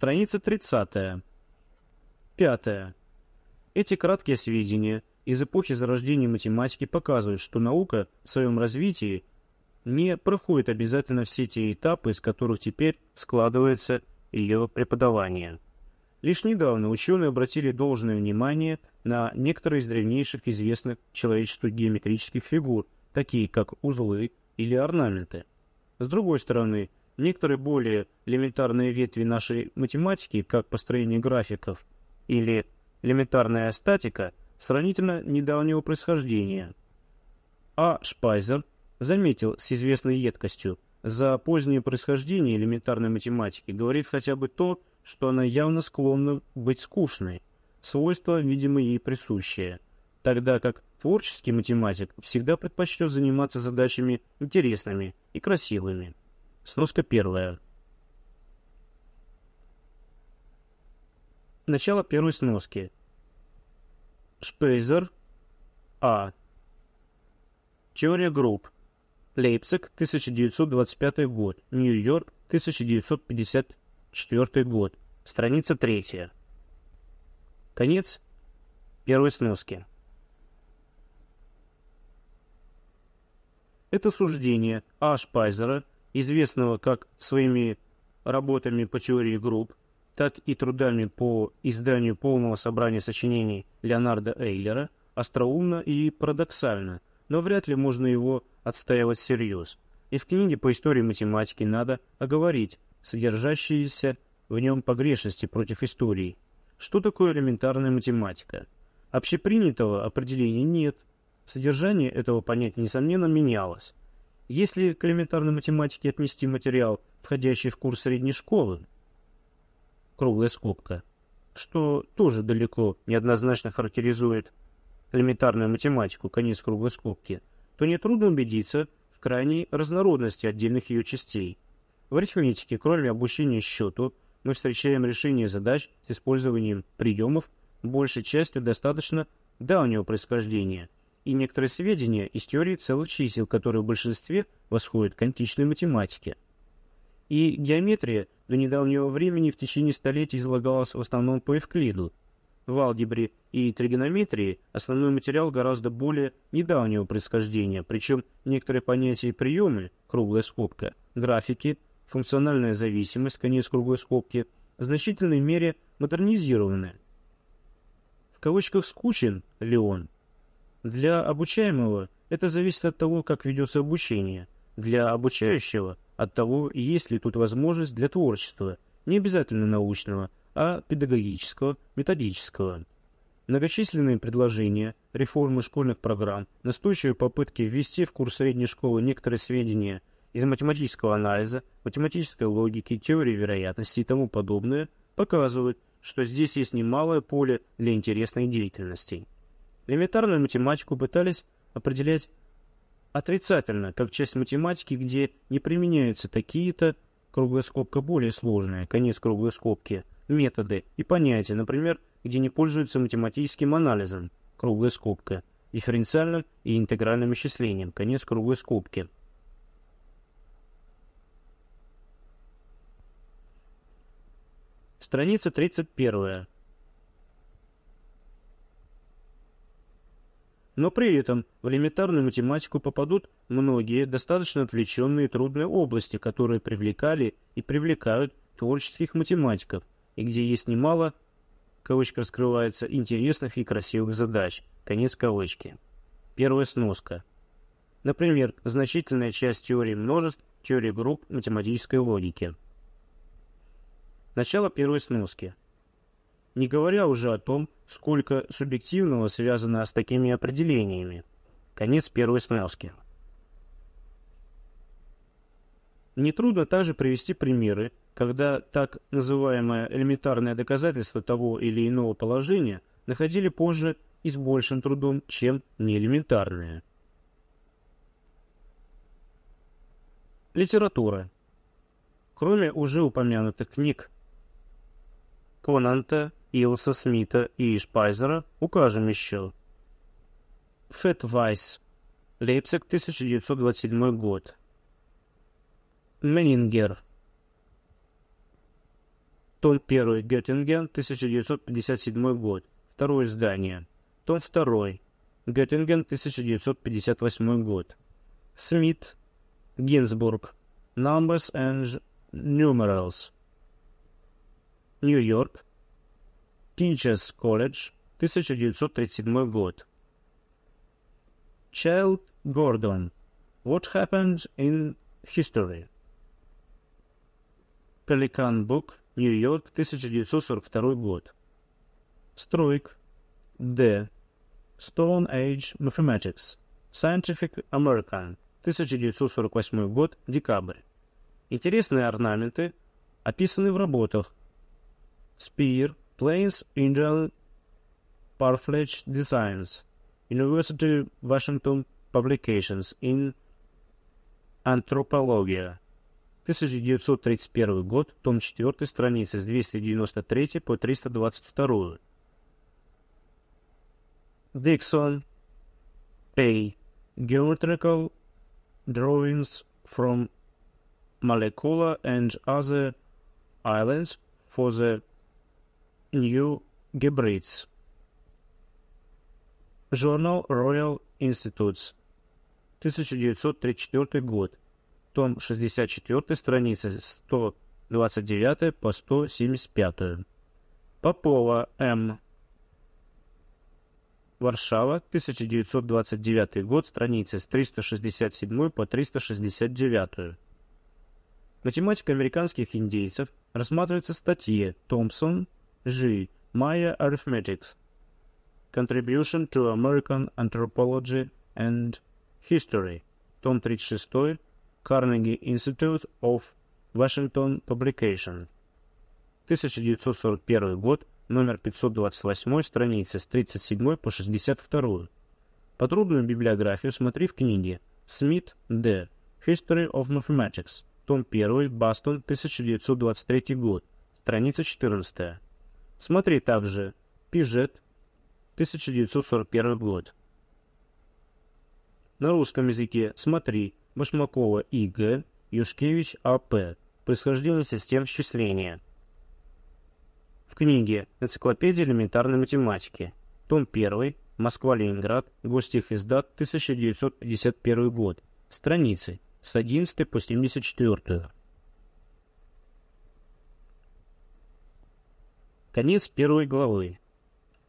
Страница 30. Пятое. Эти краткие сведения из эпохи зарождения математики показывают, что наука в своем развитии не проходит обязательно все те этапы, из которых теперь складывается ее преподавание. Лишь недавно ученые обратили должное внимание на некоторые из древнейших известных человечеству геометрических фигур, такие как узлы или орнаменты. С другой стороны, некоторые более элементарные ветви нашей математики, как построение графиков или элементарная статика, сравнительно недавнего происхождения. А. Шпайзер заметил с известной едкостью, за позднее происхождение элементарной математики говорит хотя бы то, что она явно склонна быть скучной, свойство, видимо, ей присущее, тогда как творческий математик всегда предпочтет заниматься задачами интересными и красивыми. Сноска первая. Начало первой сноски. Шпейзер. А. Теория групп. Лейпциг, 1925 год. Нью-Йорк, 1954 год. Страница третья. Конец первой сноски. Это суждение А. Шпайзера, известного как своими работами по теории групп, так и трудами по изданию полного собрания сочинений Леонарда Эйлера, остроумно и парадоксально, но вряд ли можно его отстаивать всерьез. И в книге по истории математики надо оговорить содержащиеся в нем погрешности против истории. Что такое элементарная математика? Общепринятого определения нет. Содержание этого понятия, несомненно, менялось. Если к элементарной математике отнести материал, входящий в курс средней школы, круглая скобка, что тоже далеко неоднозначно характеризует элементарную математику, конец круглой скобки, то нетрудно убедиться в крайней разнородности отдельных ее частей. В арифметике, кроме обучения счету, мы встречаем решение задач с использованием приемов, большей частью достаточно давнего происхождения – и некоторые сведения из теории целых чисел, которые в большинстве восходят к античной математике. И геометрия до недавнего времени в течение столетий излагалась в основном по Евклиду. В алгебре и тригонометрии основной материал гораздо более недавнего происхождения, причем некоторые понятия и приемы, круглая скобка, графики, функциональная зависимость, конец круглой скобки, в значительной мере модернизированы. В кавычках «скучен» ли он – для обучаемого это зависит от того, как ведется обучение. Для обучающего – от того, есть ли тут возможность для творчества, не обязательно научного, а педагогического, методического. Многочисленные предложения, реформы школьных программ, настойчивые попытки ввести в курс средней школы некоторые сведения из математического анализа, математической логики, теории вероятности и тому подобное показывают, что здесь есть немалое поле для интересной деятельности. Элементарную математику пытались определять отрицательно, как часть математики, где не применяются такие-то, круглая скобка более сложная, конец круглой скобки, методы и понятия, например, где не пользуются математическим анализом, круглая скобка, дифференциальным и интегральным исчислением, конец круглой скобки. Страница 31. Но при этом в элементарную математику попадут многие достаточно отвлеченные трудные области, которые привлекали и привлекают творческих математиков, и где есть немало, кавычка раскрывается, интересных и красивых задач, конец кавычки. Первая сноска. Например, значительная часть теории множеств, теории групп математической логики. Начало первой сноски не говоря уже о том, сколько субъективного связано с такими определениями. Конец первой сноски. Нетрудно также привести примеры, когда так называемое элементарное доказательство того или иного положения находили позже и с большим трудом, чем неэлементарное. Литература. Кроме уже упомянутых книг Конанта, Илса Смита и Шпайзера укажем еще. Фет Вайс. Лейпциг, 1927 год. Менингер. Том 1. Геттинген, 1957 год. Второе издание. Том 2. Геттинген, 1958 год. Смит. Гинзбург. Numbers and Numerals. Нью-Йорк. Teachers College, 1937 год. Child Гордон. What happened in history? Pelican Book, Нью-Йорк, 1942 год. Стройк. Д. Stone Age Mathematics. Scientific American. 1948 год. Декабрь. Интересные орнаменты описаны в работах. Spear, Plains Indian Parfleche Designs. University Washington Publications in Anthropologia. 1931 год, том 4, страницы с 293 по 322. Dixon A. Geometrical drawings from Malekula and other islands for the New Hebrides. Journal Royal Institutes. 1934 год. Том 64, страницы 129 по 175. Попова М. Варшава, 1929 год, страницы с 367 по 369. Математика американских индейцев рассматривается в статье Томпсон, G. Maya Arithmetics. Contribution to American Anthropology and History. Том 36. Carnegie Institute of Washington Publication. 1941 год, номер 528, страницы с 37 по 62. Подробную библиографию смотри в книге Смит Д. History of Mathematics. Том 1, Бастон, 1923 год, страница 14. Смотри также Пижет, 1941 год. На русском языке смотри Башмакова И.Г., Юшкевич А.П. Происхождение систем счисления. В книге «Энциклопедия элементарной математики», том 1, Москва-Ленинград, Гостехиздат, 1951 год, страницы с 11 по 74. Конец первой главы.